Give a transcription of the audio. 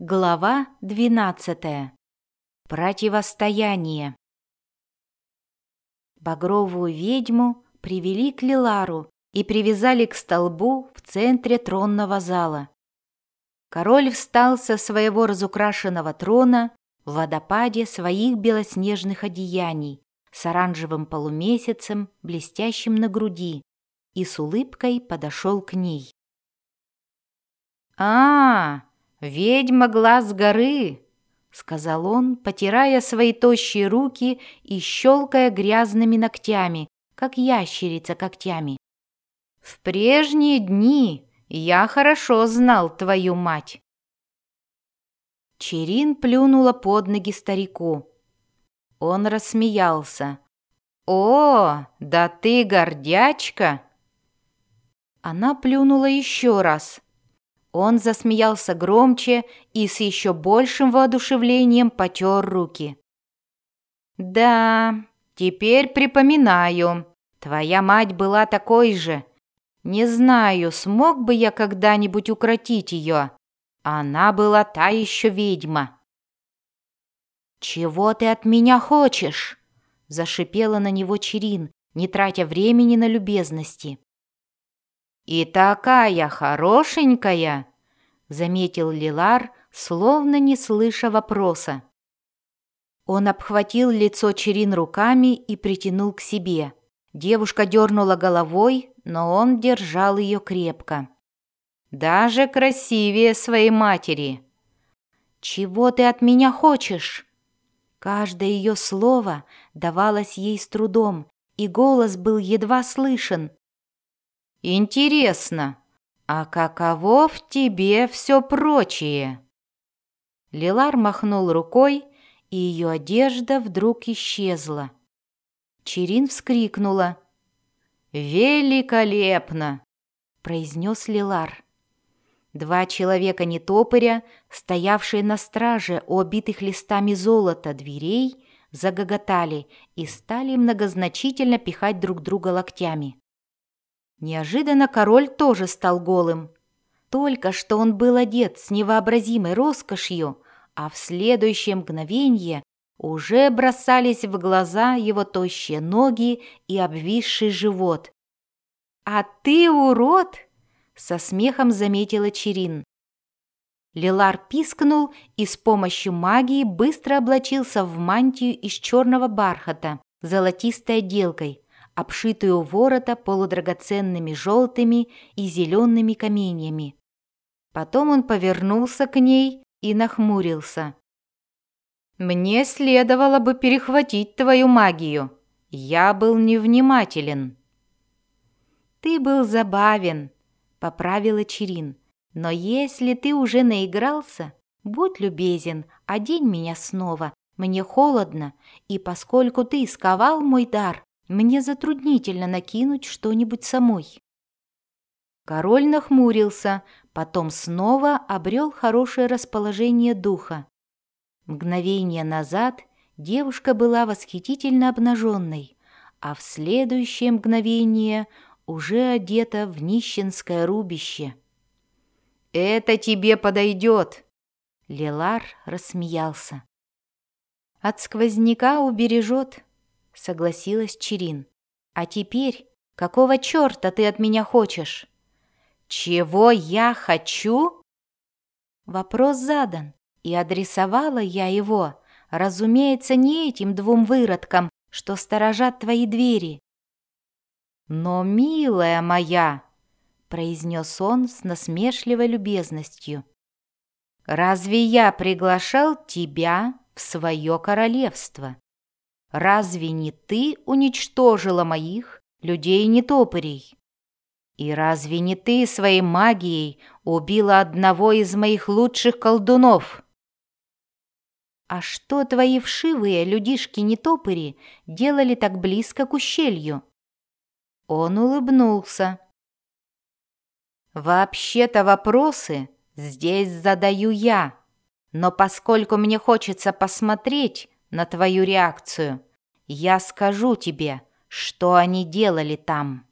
Глава 12. Противостояние. Багровую ведьму привели к Лилару и привязали к столбу в центре тронного зала. Король встал со своего разукрашенного трона в водопаде своих белоснежных одеяний с оранжевым полумесяцем, блестящим на груди, и с улыбкой подошел к ней. «А, ведьма глаз горы!» — сказал он, потирая свои тощие руки и щелкая грязными ногтями, как ящерица когтями. «В прежние дни я хорошо знал твою мать». Черин плюнула под ноги старику. Он рассмеялся. «О, да ты гордячка!» Она плюнула еще раз. Он засмеялся громче и с еще большим воодушевлением потер руки. «Да, теперь припоминаю. Твоя мать была такой же. Не знаю, смог бы я когда-нибудь укротить ее. Она была та еще ведьма». «Чего ты от меня хочешь?» – зашипела на него Черин, не тратя времени на любезности. «И такая хорошенькая!» — заметил Лилар, словно не слыша вопроса. Он обхватил лицо Черин руками и притянул к себе. Девушка дернула головой, но он держал ее крепко. «Даже красивее своей матери!» «Чего ты от меня хочешь?» Каждое ее слово давалось ей с трудом, и голос был едва слышен. «Интересно, а каково в тебе все прочее?» Лилар махнул рукой, и ее одежда вдруг исчезла. Черин вскрикнула. «Великолепно!» – произнес Лилар. Два человека-нетопыря, стоявшие на страже у обитых листами золота дверей, загоготали и стали многозначительно пихать друг друга локтями. Неожиданно король тоже стал голым. Только что он был одет с невообразимой роскошью, а в следующее мгновение уже бросались в глаза его тощие ноги и обвисший живот. «А ты урод!» со смехом заметила Черин. Лилар пискнул и с помощью магии быстро облачился в мантию из черного бархата, золотистой отделкой, обшитую ворота полудрагоценными желтыми и зелеными каменьями. Потом он повернулся к ней и нахмурился. «Мне следовало бы перехватить твою магию. Я был невнимателен». «Ты был забавен», поправила Черин. «Но если ты уже наигрался, будь любезен, одень меня снова. Мне холодно, и поскольку ты сковал мой дар, мне затруднительно накинуть что-нибудь самой». Король нахмурился, потом снова обрел хорошее расположение духа. Мгновение назад девушка была восхитительно обнаженной, а в следующее мгновение уже одета в нищенское рубище. «Это тебе подойдет!» Лелар рассмеялся. «От сквозняка убережет», — согласилась Черин. «А теперь какого черта ты от меня хочешь?» «Чего я хочу?» Вопрос задан, и адресовала я его, разумеется, не этим двум выродкам, что сторожат твои двери, «Но, милая моя!» — произнес он с насмешливой любезностью. «Разве я приглашал тебя в свое королевство? Разве не ты уничтожила моих людей-нетопырей? И разве не ты своей магией убила одного из моих лучших колдунов?» «А что твои вшивые людишки-нетопыри делали так близко к ущелью?» Он улыбнулся. «Вообще-то вопросы здесь задаю я, но поскольку мне хочется посмотреть на твою реакцию, я скажу тебе, что они делали там».